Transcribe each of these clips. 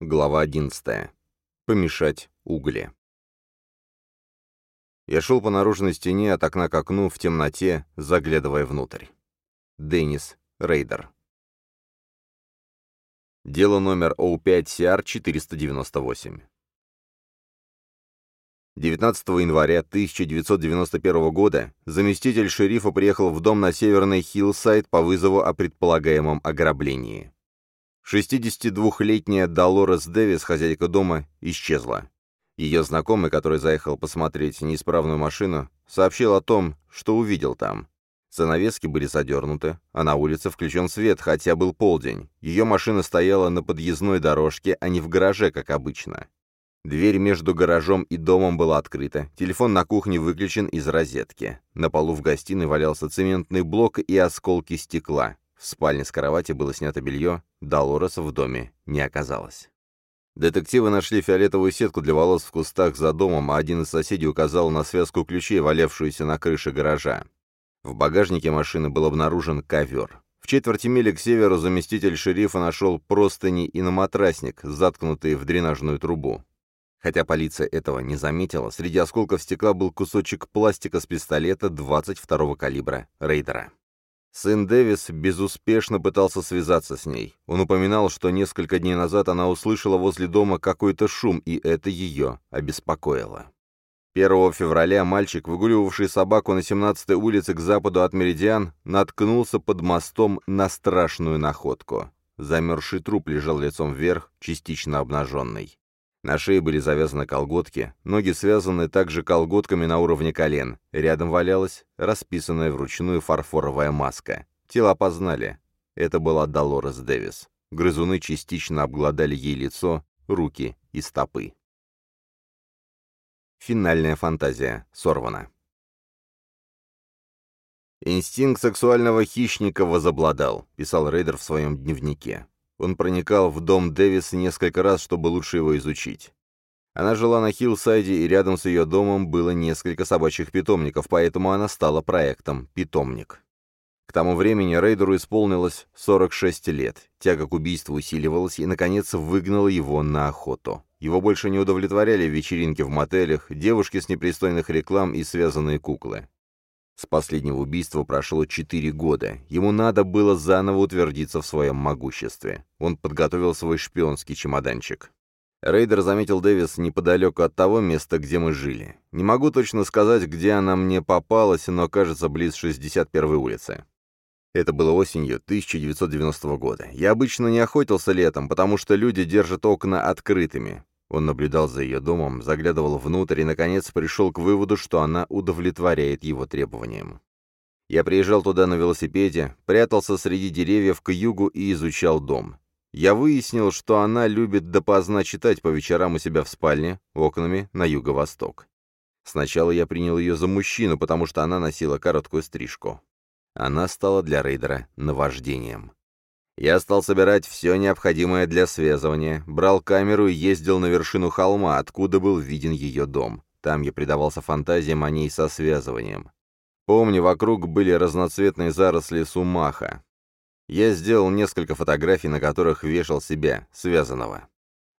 Глава 11. Помешать угли. Я шел по наружной стене от окна к окну в темноте, заглядывая внутрь. Деннис Рейдер. Дело номер O5CR-498. 19 января 1991 года заместитель шерифа приехал в дом на северный Хиллсайд по вызову о предполагаемом ограблении. 62-летняя Долорес Дэвис, хозяйка дома, исчезла. Ее знакомый, который заехал посмотреть неисправную машину, сообщил о том, что увидел там. Занавески были задернуты, а на улице включен свет, хотя был полдень. Ее машина стояла на подъездной дорожке, а не в гараже, как обычно. Дверь между гаражом и домом была открыта, телефон на кухне выключен из розетки. На полу в гостиной валялся цементный блок и осколки стекла. В спальне с кровати было снято белье, Долореса в доме не оказалось. Детективы нашли фиолетовую сетку для волос в кустах за домом, а один из соседей указал на связку ключей, валявшуюся на крыше гаража. В багажнике машины был обнаружен ковер. В четверти мили к северу заместитель шерифа нашел простыни и наматрасник, заткнутые в дренажную трубу. Хотя полиция этого не заметила, среди осколков стекла был кусочек пластика с пистолета 22-го калибра Рейдера. Сын Дэвис безуспешно пытался связаться с ней. Он упоминал, что несколько дней назад она услышала возле дома какой-то шум, и это ее обеспокоило. 1 февраля мальчик, выгуливавший собаку на 17-й улице к западу от Меридиан, наткнулся под мостом на страшную находку. Замерзший труп лежал лицом вверх, частично обнаженный. На шее были завязаны колготки, ноги связаны также колготками на уровне колен. Рядом валялась расписанная вручную фарфоровая маска. Тело опознали. Это была Долорес Дэвис. Грызуны частично обглодали ей лицо, руки и стопы. Финальная фантазия сорвана. «Инстинкт сексуального хищника возобладал», — писал Рейдер в своем дневнике. Он проникал в дом Дэвис несколько раз, чтобы лучше его изучить. Она жила на Хиллсайде, и рядом с ее домом было несколько собачьих питомников, поэтому она стала проектом «Питомник». К тому времени Рейдеру исполнилось 46 лет, тяга к убийству усиливалась и, наконец, выгнала его на охоту. Его больше не удовлетворяли вечеринки в мотелях, девушки с непристойных реклам и связанные куклы. С последнего убийства прошло четыре года. Ему надо было заново утвердиться в своем могуществе. Он подготовил свой шпионский чемоданчик. Рейдер заметил Дэвис неподалеку от того места, где мы жили. Не могу точно сказать, где она мне попалась, но, кажется, близ 61-й улицы. Это было осенью 1990 года. Я обычно не охотился летом, потому что люди держат окна открытыми. Он наблюдал за ее домом, заглядывал внутрь и, наконец, пришел к выводу, что она удовлетворяет его требованиям. Я приезжал туда на велосипеде, прятался среди деревьев к югу и изучал дом. Я выяснил, что она любит допоздна читать по вечерам у себя в спальне, окнами на юго-восток. Сначала я принял ее за мужчину, потому что она носила короткую стрижку. Она стала для рейдера наваждением. Я стал собирать все необходимое для связывания, брал камеру и ездил на вершину холма, откуда был виден ее дом. Там я предавался фантазиям о ней со связыванием. Помню, вокруг были разноцветные заросли сумаха. Я сделал несколько фотографий, на которых вешал себя, связанного.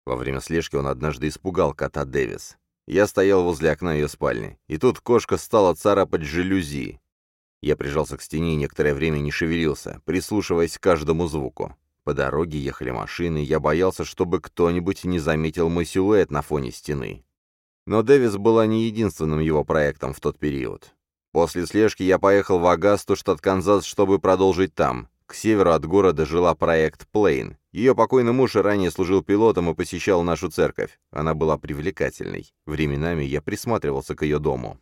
Во время слежки он однажды испугал кота Дэвис. Я стоял возле окна ее спальни, и тут кошка стала царапать жалюзи. Я прижался к стене и некоторое время не шевелился, прислушиваясь к каждому звуку. По дороге ехали машины, я боялся, чтобы кто-нибудь не заметил мой силуэт на фоне стены. Но Дэвис была не единственным его проектом в тот период. После слежки я поехал в Агасту, штат Канзас, чтобы продолжить там. К северу от города жила проект Плейн. Ее покойный муж ранее служил пилотом и посещал нашу церковь. Она была привлекательной. Временами я присматривался к ее дому.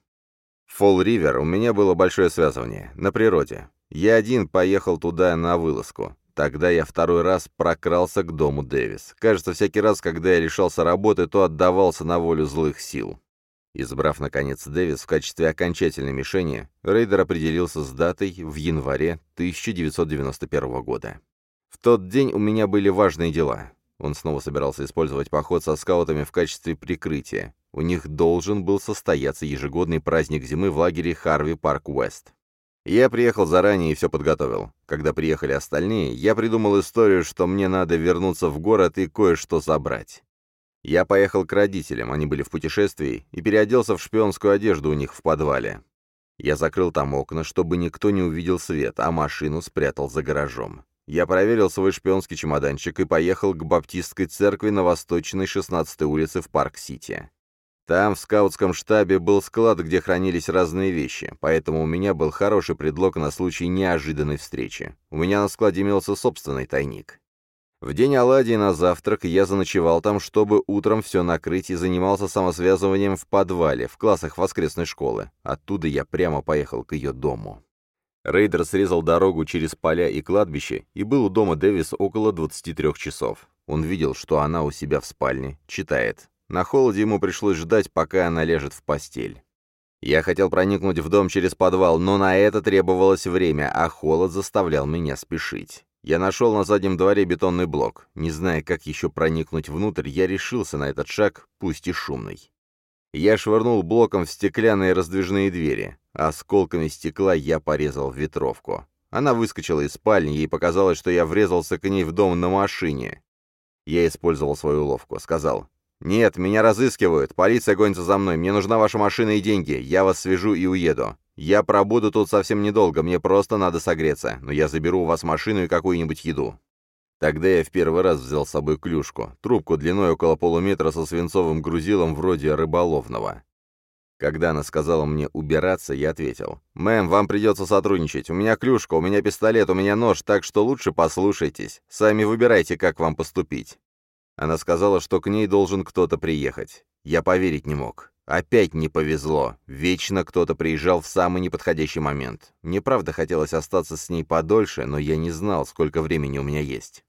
В Фолл-Ривер у меня было большое связывание, на природе. Я один поехал туда на вылазку. Тогда я второй раз прокрался к дому Дэвис. Кажется, всякий раз, когда я лишался работы, то отдавался на волю злых сил. Избрав, наконец, Дэвис в качестве окончательной мишени, Рейдер определился с датой в январе 1991 года. В тот день у меня были важные дела. Он снова собирался использовать поход со скаутами в качестве прикрытия. У них должен был состояться ежегодный праздник зимы в лагере Харви Парк Уэст. Я приехал заранее и все подготовил. Когда приехали остальные, я придумал историю, что мне надо вернуться в город и кое-что забрать. Я поехал к родителям, они были в путешествии, и переоделся в шпионскую одежду у них в подвале. Я закрыл там окна, чтобы никто не увидел свет, а машину спрятал за гаражом. Я проверил свой шпионский чемоданчик и поехал к баптистской церкви на восточной 16-й улице в Парк-Сити. Там, в скаутском штабе, был склад, где хранились разные вещи, поэтому у меня был хороший предлог на случай неожиданной встречи. У меня на складе имелся собственный тайник. В день оладьи на завтрак я заночевал там, чтобы утром все накрыть и занимался самосвязыванием в подвале, в классах воскресной школы. Оттуда я прямо поехал к ее дому. Рейдер срезал дорогу через поля и кладбище и был у дома Дэвис около 23 часов. Он видел, что она у себя в спальне, читает. На холоде ему пришлось ждать, пока она лежит в постель. Я хотел проникнуть в дом через подвал, но на это требовалось время, а холод заставлял меня спешить. Я нашел на заднем дворе бетонный блок. Не зная, как еще проникнуть внутрь, я решился на этот шаг, пусть и шумный. Я швырнул блоком в стеклянные раздвижные двери. Осколками стекла я порезал ветровку. Она выскочила из спальни, ей показалось, что я врезался к ней в дом на машине. Я использовал свою уловку, сказал, «Нет, меня разыскивают. Полиция гонится за мной. Мне нужна ваша машина и деньги. Я вас свяжу и уеду. Я пробуду тут совсем недолго. Мне просто надо согреться. Но я заберу у вас машину и какую-нибудь еду». Тогда я в первый раз взял с собой клюшку, трубку длиной около полуметра со свинцовым грузилом вроде рыболовного. Когда она сказала мне убираться, я ответил, «Мэм, вам придется сотрудничать. У меня клюшка, у меня пистолет, у меня нож, так что лучше послушайтесь. Сами выбирайте, как вам поступить». Она сказала, что к ней должен кто-то приехать. Я поверить не мог. Опять не повезло. Вечно кто-то приезжал в самый неподходящий момент. Мне правда хотелось остаться с ней подольше, но я не знал, сколько времени у меня есть.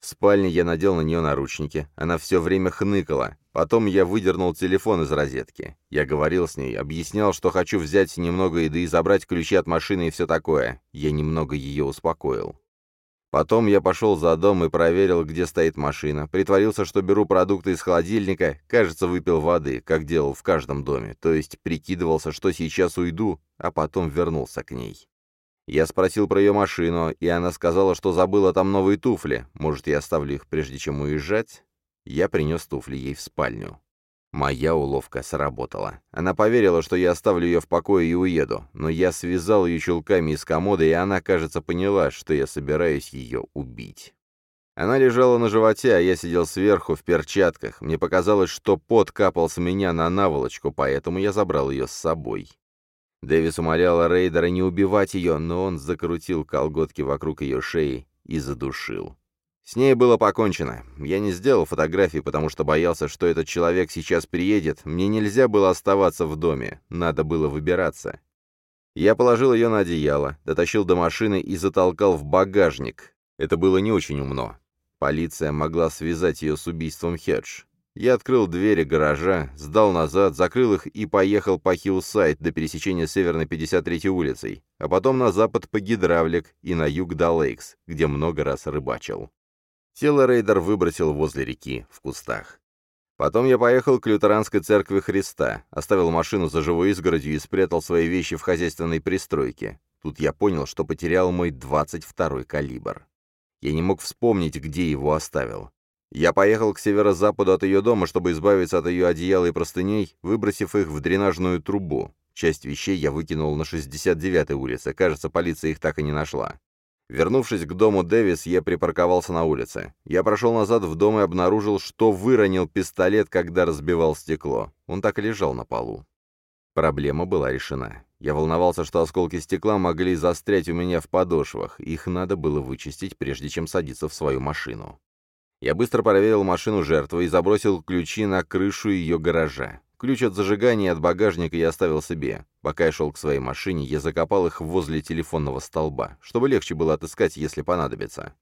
В спальне я надел на нее наручники. Она все время хныкала. Потом я выдернул телефон из розетки. Я говорил с ней, объяснял, что хочу взять немного еды и забрать ключи от машины и все такое. Я немного ее успокоил. Потом я пошел за дом и проверил, где стоит машина. Притворился, что беру продукты из холодильника, кажется, выпил воды, как делал в каждом доме, то есть прикидывался, что сейчас уйду, а потом вернулся к ней. Я спросил про ее машину, и она сказала, что забыла там новые туфли. Может, я оставлю их, прежде чем уезжать? Я принес туфли ей в спальню. Моя уловка сработала. Она поверила, что я оставлю ее в покое и уеду, но я связал ее чулками из комода, и она, кажется, поняла, что я собираюсь ее убить. Она лежала на животе, а я сидел сверху в перчатках. Мне показалось, что пот капал с меня на наволочку, поэтому я забрал ее с собой. Дэвис умоляла Рейдера не убивать ее, но он закрутил колготки вокруг ее шеи и задушил. С ней было покончено. Я не сделал фотографии, потому что боялся, что этот человек сейчас приедет. Мне нельзя было оставаться в доме. Надо было выбираться. Я положил ее на одеяло, дотащил до машины и затолкал в багажник. Это было не очень умно. Полиция могла связать ее с убийством Хедж. Я открыл двери гаража, сдал назад, закрыл их и поехал по Хиллсайд до пересечения Северной 53-й улицей, а потом на запад по Гидравлик и на юг до Лейкс, где много раз рыбачил. Тело Рейдер выбросил возле реки, в кустах. Потом я поехал к лютеранской церкви Христа, оставил машину за живой изгородью и спрятал свои вещи в хозяйственной пристройке. Тут я понял, что потерял мой 22-й калибр. Я не мог вспомнить, где его оставил. Я поехал к северо-западу от ее дома, чтобы избавиться от ее одеяла и простыней, выбросив их в дренажную трубу. Часть вещей я выкинул на 69-й улице, кажется, полиция их так и не нашла. Вернувшись к дому Дэвис, я припарковался на улице. Я прошел назад в дом и обнаружил, что выронил пистолет, когда разбивал стекло. Он так и лежал на полу. Проблема была решена. Я волновался, что осколки стекла могли застрять у меня в подошвах. Их надо было вычистить, прежде чем садиться в свою машину. Я быстро проверил машину жертвы и забросил ключи на крышу ее гаража. Ключ от зажигания от багажника я оставил себе. Пока я шел к своей машине, я закопал их возле телефонного столба, чтобы легче было отыскать, если понадобится.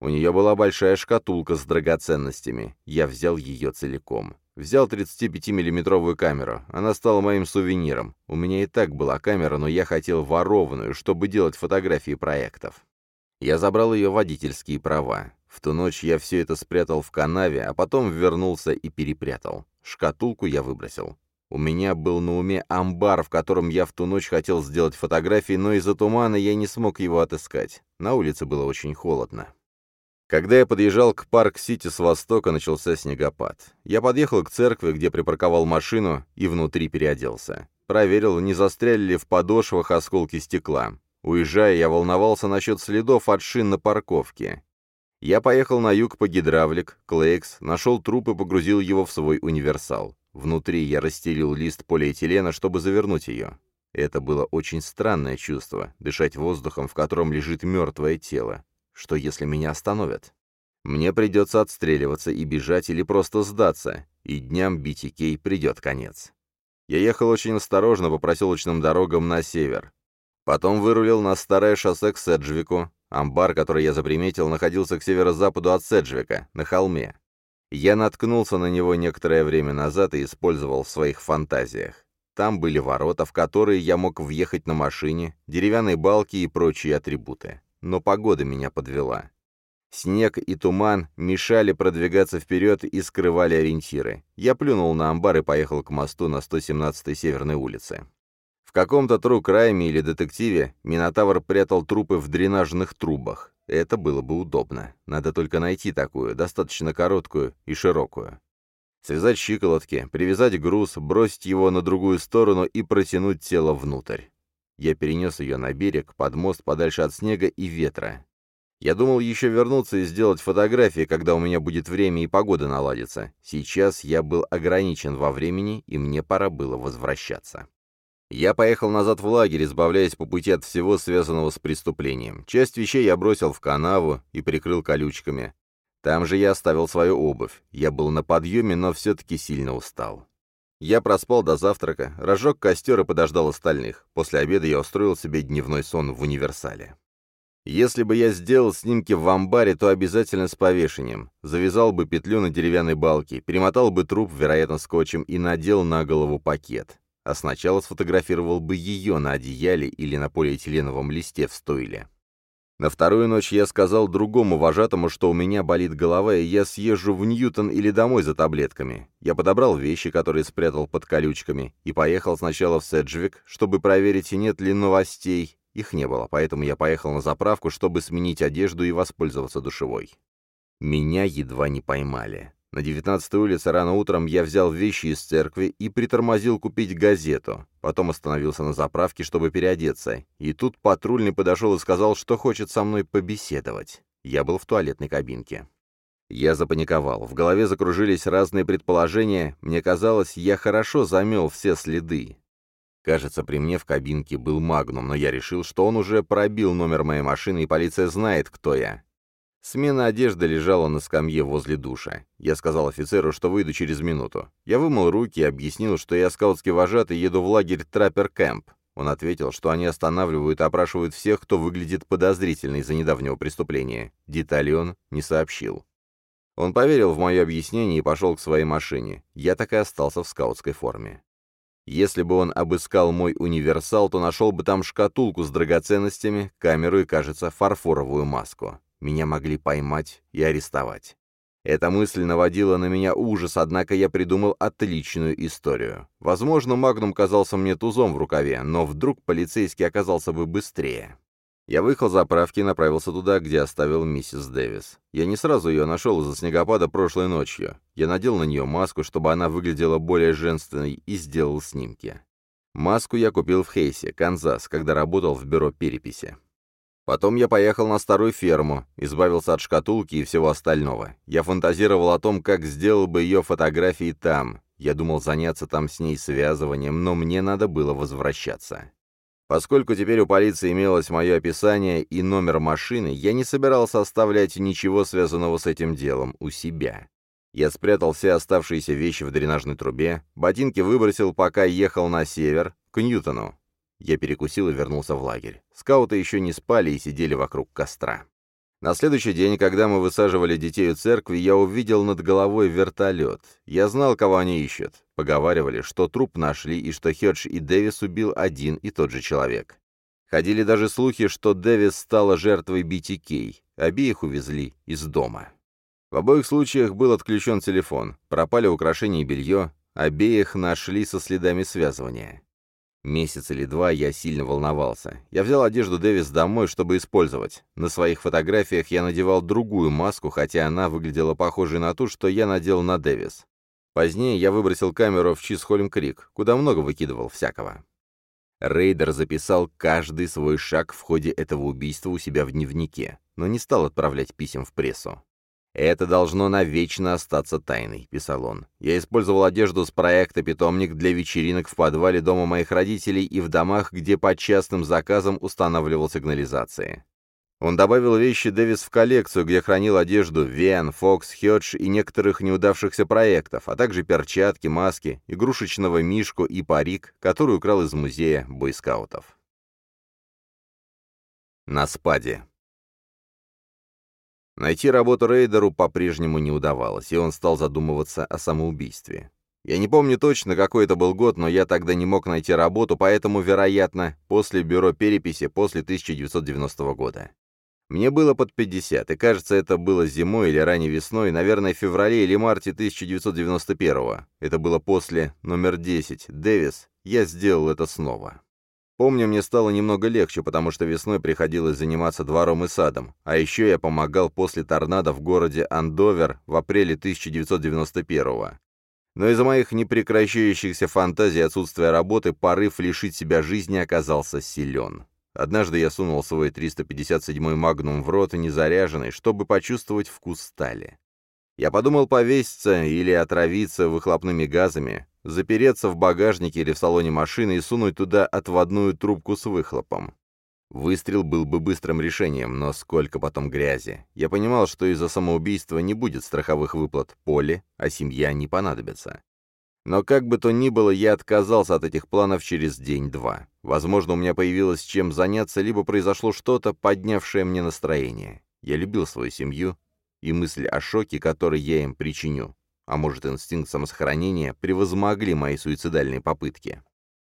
У нее была большая шкатулка с драгоценностями. Я взял ее целиком. Взял 35-миллиметровую камеру. Она стала моим сувениром. У меня и так была камера, но я хотел ворованную, чтобы делать фотографии проектов. Я забрал ее водительские права. В ту ночь я все это спрятал в канаве, а потом вернулся и перепрятал. Шкатулку я выбросил. У меня был на уме амбар, в котором я в ту ночь хотел сделать фотографии, но из-за тумана я не смог его отыскать. На улице было очень холодно. Когда я подъезжал к Парк-Сити с востока, начался снегопад. Я подъехал к церкви, где припарковал машину, и внутри переоделся. Проверил, не застряли ли в подошвах осколки стекла. Уезжая, я волновался насчет следов от шин на парковке. Я поехал на юг по гидравлик, Клейкс, нашел труп и погрузил его в свой универсал. Внутри я расстелил лист полиэтилена, чтобы завернуть ее. Это было очень странное чувство — дышать воздухом, в котором лежит мертвое тело. Что если меня остановят? Мне придется отстреливаться и бежать или просто сдаться, и дням BTK придет конец. Я ехал очень осторожно по проселочным дорогам на север. Потом вырулил на старое шоссе к Седжвику. Амбар, который я заприметил, находился к северо-западу от Седжвика, на холме. Я наткнулся на него некоторое время назад и использовал в своих фантазиях. Там были ворота, в которые я мог въехать на машине, деревянные балки и прочие атрибуты. Но погода меня подвела. Снег и туман мешали продвигаться вперед и скрывали ориентиры. Я плюнул на амбар и поехал к мосту на 117-й Северной улице. В каком-то тру крайме или детективе Минотавр прятал трупы в дренажных трубах. Это было бы удобно. Надо только найти такую, достаточно короткую и широкую. Связать щиколотки, привязать груз, бросить его на другую сторону и протянуть тело внутрь. Я перенес ее на берег, под мост, подальше от снега и ветра. Я думал еще вернуться и сделать фотографии, когда у меня будет время и погода наладится. Сейчас я был ограничен во времени, и мне пора было возвращаться. Я поехал назад в лагерь, избавляясь по пути от всего, связанного с преступлением. Часть вещей я бросил в канаву и прикрыл колючками. Там же я оставил свою обувь. Я был на подъеме, но все-таки сильно устал. Я проспал до завтрака, разжег костер и подождал остальных. После обеда я устроил себе дневной сон в универсале. Если бы я сделал снимки в амбаре, то обязательно с повешением. Завязал бы петлю на деревянной балке, перемотал бы труп, вероятно, скотчем, и надел на голову пакет а сначала сфотографировал бы ее на одеяле или на полиэтиленовом листе в стойле. На вторую ночь я сказал другому вожатому, что у меня болит голова, и я съезжу в Ньютон или домой за таблетками. Я подобрал вещи, которые спрятал под колючками, и поехал сначала в Седжвик, чтобы проверить, нет ли новостей. Их не было, поэтому я поехал на заправку, чтобы сменить одежду и воспользоваться душевой. Меня едва не поймали. На 19-й улице рано утром я взял вещи из церкви и притормозил купить газету. Потом остановился на заправке, чтобы переодеться. И тут патрульный подошел и сказал, что хочет со мной побеседовать. Я был в туалетной кабинке. Я запаниковал. В голове закружились разные предположения. Мне казалось, я хорошо замел все следы. Кажется, при мне в кабинке был Магнум, но я решил, что он уже пробил номер моей машины, и полиция знает, кто я. Смена одежды лежала на скамье возле душа. Я сказал офицеру, что выйду через минуту. Я вымыл руки и объяснил, что я скаутский вожатый и еду в лагерь Траппер Кэмп. Он ответил, что они останавливают и опрашивают всех, кто выглядит подозрительно из-за недавнего преступления. Детали он не сообщил. Он поверил в мое объяснение и пошел к своей машине. Я так и остался в скаутской форме. Если бы он обыскал мой универсал, то нашел бы там шкатулку с драгоценностями, камеру и, кажется, фарфоровую маску. Меня могли поймать и арестовать. Эта мысль наводила на меня ужас, однако я придумал отличную историю. Возможно, Магнум казался мне тузом в рукаве, но вдруг полицейский оказался бы быстрее. Я выехал за заправки и направился туда, где оставил миссис Дэвис. Я не сразу ее нашел из-за снегопада прошлой ночью. Я надел на нее маску, чтобы она выглядела более женственной, и сделал снимки. Маску я купил в Хейсе, Канзас, когда работал в бюро переписи. Потом я поехал на старую ферму, избавился от шкатулки и всего остального. Я фантазировал о том, как сделал бы ее фотографии там. Я думал заняться там с ней связыванием, но мне надо было возвращаться. Поскольку теперь у полиции имелось мое описание и номер машины, я не собирался оставлять ничего связанного с этим делом у себя. Я спрятал все оставшиеся вещи в дренажной трубе, ботинки выбросил, пока ехал на север, к Ньютону. Я перекусил и вернулся в лагерь. Скауты еще не спали и сидели вокруг костра. На следующий день, когда мы высаживали детей у церкви, я увидел над головой вертолет. Я знал, кого они ищут. Поговаривали, что труп нашли и что Хедж и Дэвис убил один и тот же человек. Ходили даже слухи, что Дэвис стала жертвой BTK. Обеих увезли из дома. В обоих случаях был отключен телефон, пропали украшения и белье, Обеих нашли со следами связывания. Месяц или два я сильно волновался. Я взял одежду Дэвис домой, чтобы использовать. На своих фотографиях я надевал другую маску, хотя она выглядела похожей на ту, что я надел на Дэвис. Позднее я выбросил камеру в Чисхольм-Крик, куда много выкидывал всякого. Рейдер записал каждый свой шаг в ходе этого убийства у себя в дневнике, но не стал отправлять писем в прессу. «Это должно навечно остаться тайной», — писал он. «Я использовал одежду с проекта «Питомник» для вечеринок в подвале дома моих родителей и в домах, где по частным заказам устанавливал сигнализации. Он добавил вещи Дэвис в коллекцию, где хранил одежду Вен, Фокс, Хедж и некоторых неудавшихся проектов, а также перчатки, маски, игрушечного мишку и парик, который украл из музея бойскаутов. На спаде. Найти работу рейдеру по-прежнему не удавалось, и он стал задумываться о самоубийстве. Я не помню точно, какой это был год, но я тогда не мог найти работу, поэтому, вероятно, после бюро переписи после 1990 года. Мне было под 50, и кажется, это было зимой или ранней весной, наверное, в феврале или марте 1991 Это было после номер 10, Дэвис. Я сделал это снова. Помню, мне стало немного легче, потому что весной приходилось заниматься двором и садом, а еще я помогал после торнадо в городе Андовер в апреле 1991 -го. Но из-за моих непрекращающихся фантазий и отсутствия работы порыв лишить себя жизни оказался силен. Однажды я сунул свой 357-й магнум в рот незаряженный, чтобы почувствовать вкус стали. Я подумал повеситься или отравиться выхлопными газами, запереться в багажнике или в салоне машины и сунуть туда отводную трубку с выхлопом. Выстрел был бы быстрым решением, но сколько потом грязи. Я понимал, что из-за самоубийства не будет страховых выплат поле, а семья не понадобится. Но как бы то ни было, я отказался от этих планов через день-два. Возможно, у меня появилось чем заняться, либо произошло что-то, поднявшее мне настроение. Я любил свою семью, и мысль о шоке, который я им причиню, а может инстинкт самосохранения, превозмогли мои суицидальные попытки.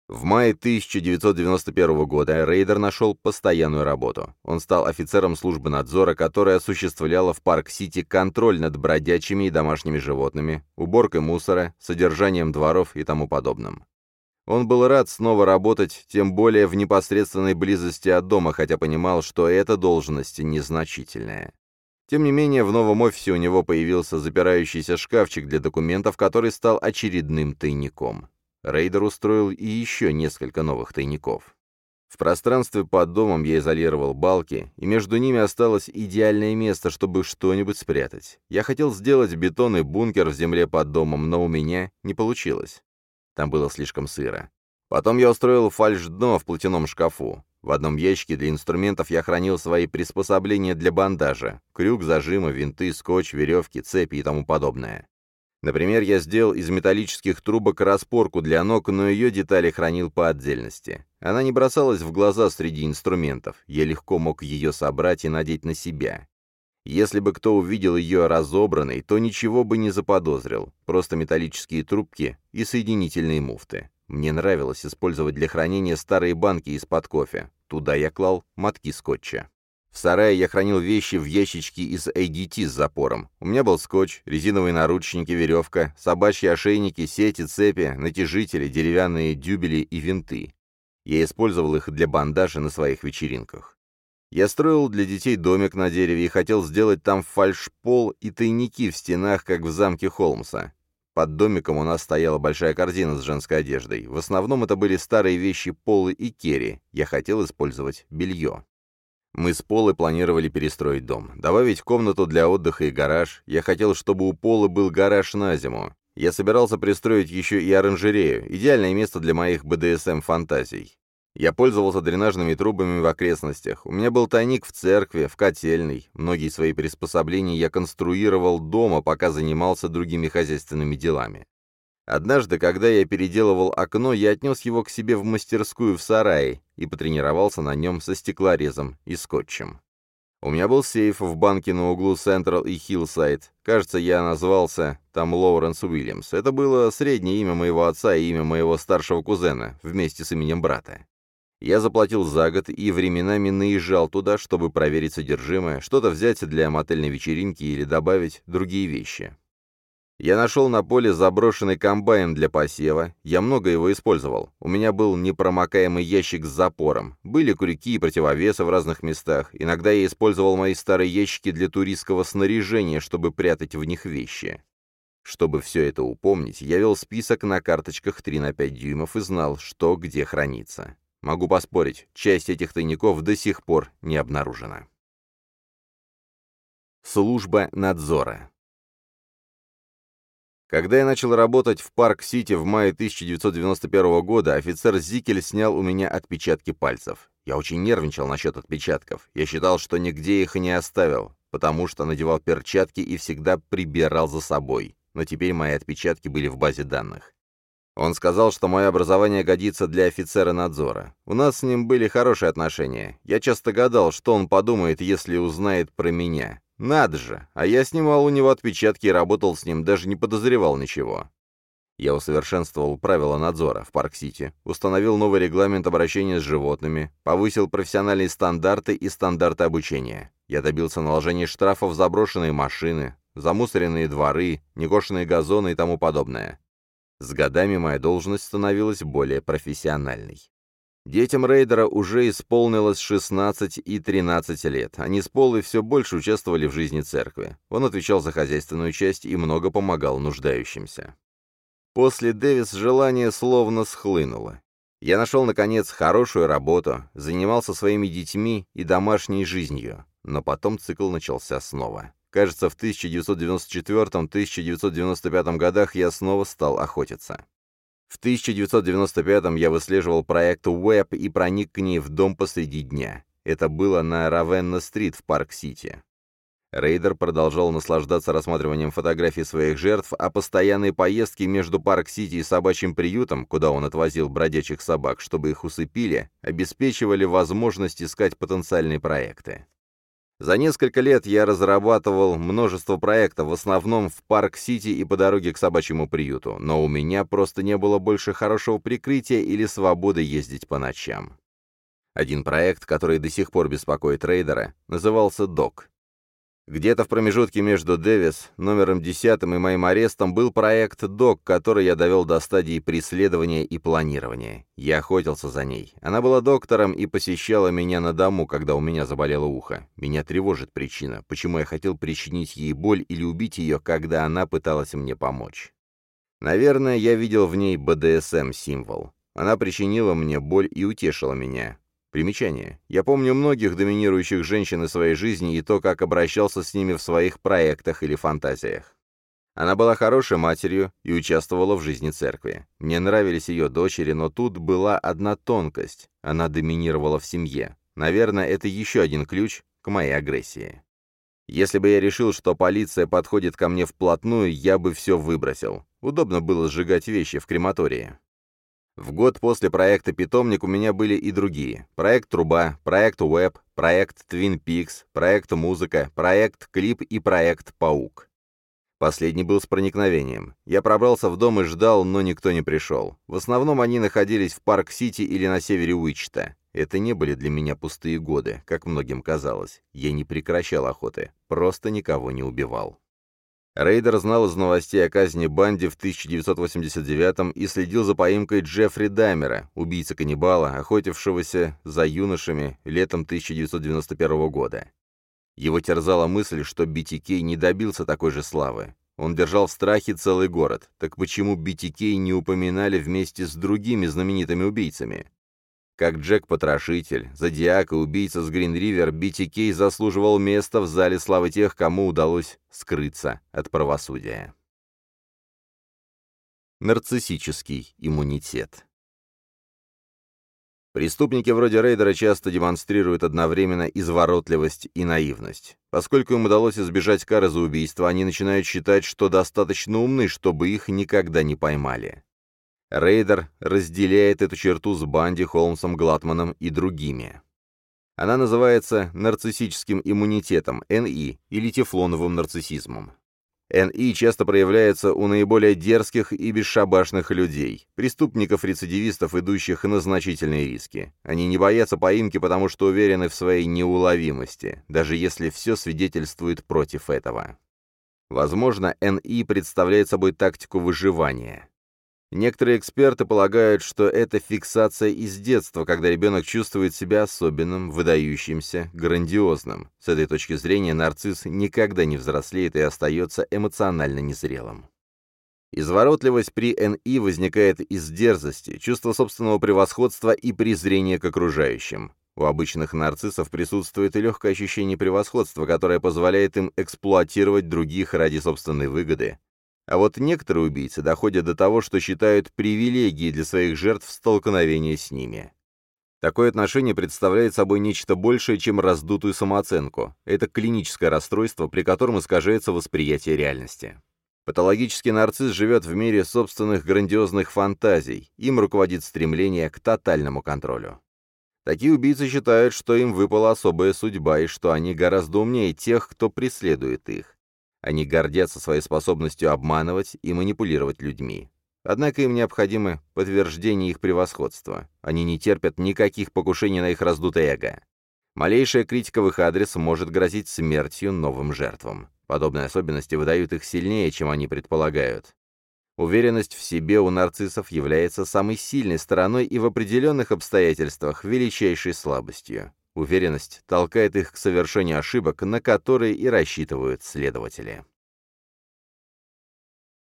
В мае 1991 года Рейдер нашел постоянную работу. Он стал офицером службы надзора, которая осуществляла в Парк-Сити контроль над бродячими и домашними животными, уборкой мусора, содержанием дворов и тому подобным. Он был рад снова работать, тем более в непосредственной близости от дома, хотя понимал, что эта должность незначительная. Тем не менее, в новом офисе у него появился запирающийся шкафчик для документов, который стал очередным тайником. Рейдер устроил и еще несколько новых тайников. В пространстве под домом я изолировал балки, и между ними осталось идеальное место, чтобы что-нибудь спрятать. Я хотел сделать бетонный бункер в земле под домом, но у меня не получилось. Там было слишком сыро. Потом я устроил фальш-дно в платяном шкафу. В одном ящике для инструментов я хранил свои приспособления для бандажа. Крюк, зажимы, винты, скотч, веревки, цепи и тому подобное. Например, я сделал из металлических трубок распорку для ног, но ее детали хранил по отдельности. Она не бросалась в глаза среди инструментов. Я легко мог ее собрать и надеть на себя. Если бы кто увидел ее разобранной, то ничего бы не заподозрил. Просто металлические трубки и соединительные муфты. Мне нравилось использовать для хранения старые банки из-под кофе. Туда я клал мотки скотча. В сарае я хранил вещи в ящичке из ADT с запором. У меня был скотч, резиновые наручники, веревка, собачьи ошейники, сети, цепи, натяжители, деревянные дюбели и винты. Я использовал их для бандажа на своих вечеринках. Я строил для детей домик на дереве и хотел сделать там фальшпол и тайники в стенах, как в замке Холмса. Под домиком у нас стояла большая корзина с женской одеждой. В основном это были старые вещи Полы и Керри. Я хотел использовать белье. Мы с Полой планировали перестроить дом. Добавить комнату для отдыха и гараж. Я хотел, чтобы у Полы был гараж на зиму. Я собирался пристроить еще и оранжерею. Идеальное место для моих БДСМ-фантазий. Я пользовался дренажными трубами в окрестностях. У меня был тайник в церкви, в котельной. Многие свои приспособления я конструировал дома, пока занимался другими хозяйственными делами. Однажды, когда я переделывал окно, я отнес его к себе в мастерскую в сарае и потренировался на нем со стеклорезом и скотчем. У меня был сейф в банке на углу Central и Хиллсайд. Кажется, я назвался там Лоуренс Уильямс. Это было среднее имя моего отца и имя моего старшего кузена, вместе с именем брата. Я заплатил за год и временами наезжал туда, чтобы проверить содержимое, что-то взять для мотельной вечеринки или добавить другие вещи. Я нашел на поле заброшенный комбайн для посева, я много его использовал. У меня был непромокаемый ящик с запором, были крюки и противовесы в разных местах. Иногда я использовал мои старые ящики для туристского снаряжения, чтобы прятать в них вещи. Чтобы все это упомнить, я вел список на карточках 3 на 5 дюймов и знал, что где хранится. Могу поспорить, часть этих тайников до сих пор не обнаружена. Служба надзора когда я начал работать в Парк-Сити в мае 1991 года, офицер Зикель снял у меня отпечатки пальцев. Я очень нервничал насчет отпечатков. Я считал, что нигде их не оставил, потому что надевал перчатки и всегда прибирал за собой. Но теперь мои отпечатки были в базе данных. Он сказал, что мое образование годится для офицера надзора. У нас с ним были хорошие отношения. Я часто гадал, что он подумает, если узнает про меня. Надо же, а я снимал у него отпечатки и работал с ним, даже не подозревал ничего. Я усовершенствовал правила надзора в Парк-Сити, установил новый регламент обращения с животными, повысил профессиональные стандарты и стандарты обучения. Я добился наложения штрафов за брошенные машины, замусоренные дворы, некошенные газоны и тому подобное. С годами моя должность становилась более профессиональной. Детям рейдера уже исполнилось 16 и 13 лет. Они с Полой все больше участвовали в жизни церкви. Он отвечал за хозяйственную часть и много помогал нуждающимся. После Дэвис желание словно схлынуло. Я нашел, наконец, хорошую работу, занимался своими детьми и домашней жизнью. Но потом цикл начался снова. Кажется, в 1994-1995 годах я снова стал охотиться. В 1995-м я выслеживал проект Web и проник к ней в дом посреди дня. Это было на Равенна-стрит в Парк-Сити. Рейдер продолжал наслаждаться рассматриванием фотографий своих жертв, а постоянные поездки между Парк-Сити и собачьим приютом, куда он отвозил бродячих собак, чтобы их усыпили, обеспечивали возможность искать потенциальные проекты. За несколько лет я разрабатывал множество проектов, в основном в Парк-Сити и по дороге к собачьему приюту, но у меня просто не было больше хорошего прикрытия или свободы ездить по ночам. Один проект, который до сих пор беспокоит рейдера, назывался «Док». Где-то в промежутке между Дэвис, номером 10 и моим арестом был проект «Док», который я довел до стадии преследования и планирования. Я охотился за ней. Она была доктором и посещала меня на дому, когда у меня заболело ухо. Меня тревожит причина, почему я хотел причинить ей боль или убить ее, когда она пыталась мне помочь. Наверное, я видел в ней БДСМ-символ. Она причинила мне боль и утешила меня. Примечание. Я помню многих доминирующих женщин из своей жизни и то, как обращался с ними в своих проектах или фантазиях. Она была хорошей матерью и участвовала в жизни церкви. Мне нравились ее дочери, но тут была одна тонкость. Она доминировала в семье. Наверное, это еще один ключ к моей агрессии. Если бы я решил, что полиция подходит ко мне вплотную, я бы все выбросил. Удобно было сжигать вещи в крематории. В годы после проекта «Питомник» у меня были и другие. Проект «Труба», проект «Уэб», проект «Твин Пикс», проект «Музыка», проект «Клип» и проект «Паук». Последний был с проникновением. Я пробрался в дом и ждал, но никто не пришел. В основном они находились в Парк-Сити или на севере Уичиты. Это не были для меня пустые годы, как многим казалось. Я не прекращал охоты, просто никого не убивал. Рейдер знал из новостей о казни Банди в 1989-м и следил за поимкой Джеффри Дамера, убийцы-каннибала, охотившегося за юношами летом 1991 года. Его терзала мысль, что BTK не добился такой же славы. Он держал в страхе целый город. Так почему BTK не упоминали вместе с другими знаменитыми убийцами? Как Джек-потрошитель, Зодиак и убийца с Грин-Ривер, BTK заслуживал места в зале славы тех, кому удалось скрыться от правосудия. Нарциссический иммунитет Преступники вроде Рейдера часто демонстрируют одновременно изворотливость и наивность. Поскольку им удалось избежать кары за убийство, они начинают считать, что достаточно умны, чтобы их никогда не поймали. Рейдер разделяет эту черту с Банди, Холмсом, Глатманом и другими. Она называется нарциссическим иммунитетом, НИ, или тефлоновым нарциссизмом. НИ часто проявляется у наиболее дерзких и бесшабашных людей, преступников-рецидивистов, идущих на значительные риски. Они не боятся поимки, потому что уверены в своей неуловимости, даже если все свидетельствует против этого. Возможно, НИ представляет собой тактику выживания. Некоторые эксперты полагают, что это фиксация из детства, когда ребенок чувствует себя особенным, выдающимся, грандиозным. С этой точки зрения нарцисс никогда не взрослеет и остается эмоционально незрелым. Изворотливость при НИ возникает из дерзости, чувства собственного превосходства и презрения к окружающим. У обычных нарциссов присутствует и легкое ощущение превосходства, которое позволяет им эксплуатировать других ради собственной выгоды. А вот некоторые убийцы доходят до того, что считают привилегией для своих жертв столкновения с ними. Такое отношение представляет собой нечто большее, чем раздутую самооценку. Это клиническое расстройство, при котором искажается восприятие реальности. Патологический нарцисс живет в мире собственных грандиозных фантазий, им руководит стремление к тотальному контролю. Такие убийцы считают, что им выпала особая судьба и что они гораздо умнее тех, кто преследует их. Они гордятся своей способностью обманывать и манипулировать людьми. Однако им необходимо подтверждение их превосходства. Они не терпят никаких покушений на их раздутое эго. Малейшая критика в их адрес может грозить смертью новым жертвам. Подобные особенности выдают их сильнее, чем они предполагают. Уверенность в себе у нарциссов является самой сильной стороной и в определенных обстоятельствах величайшей слабостью. Уверенность толкает их к совершению ошибок, на которые и рассчитывают следователи.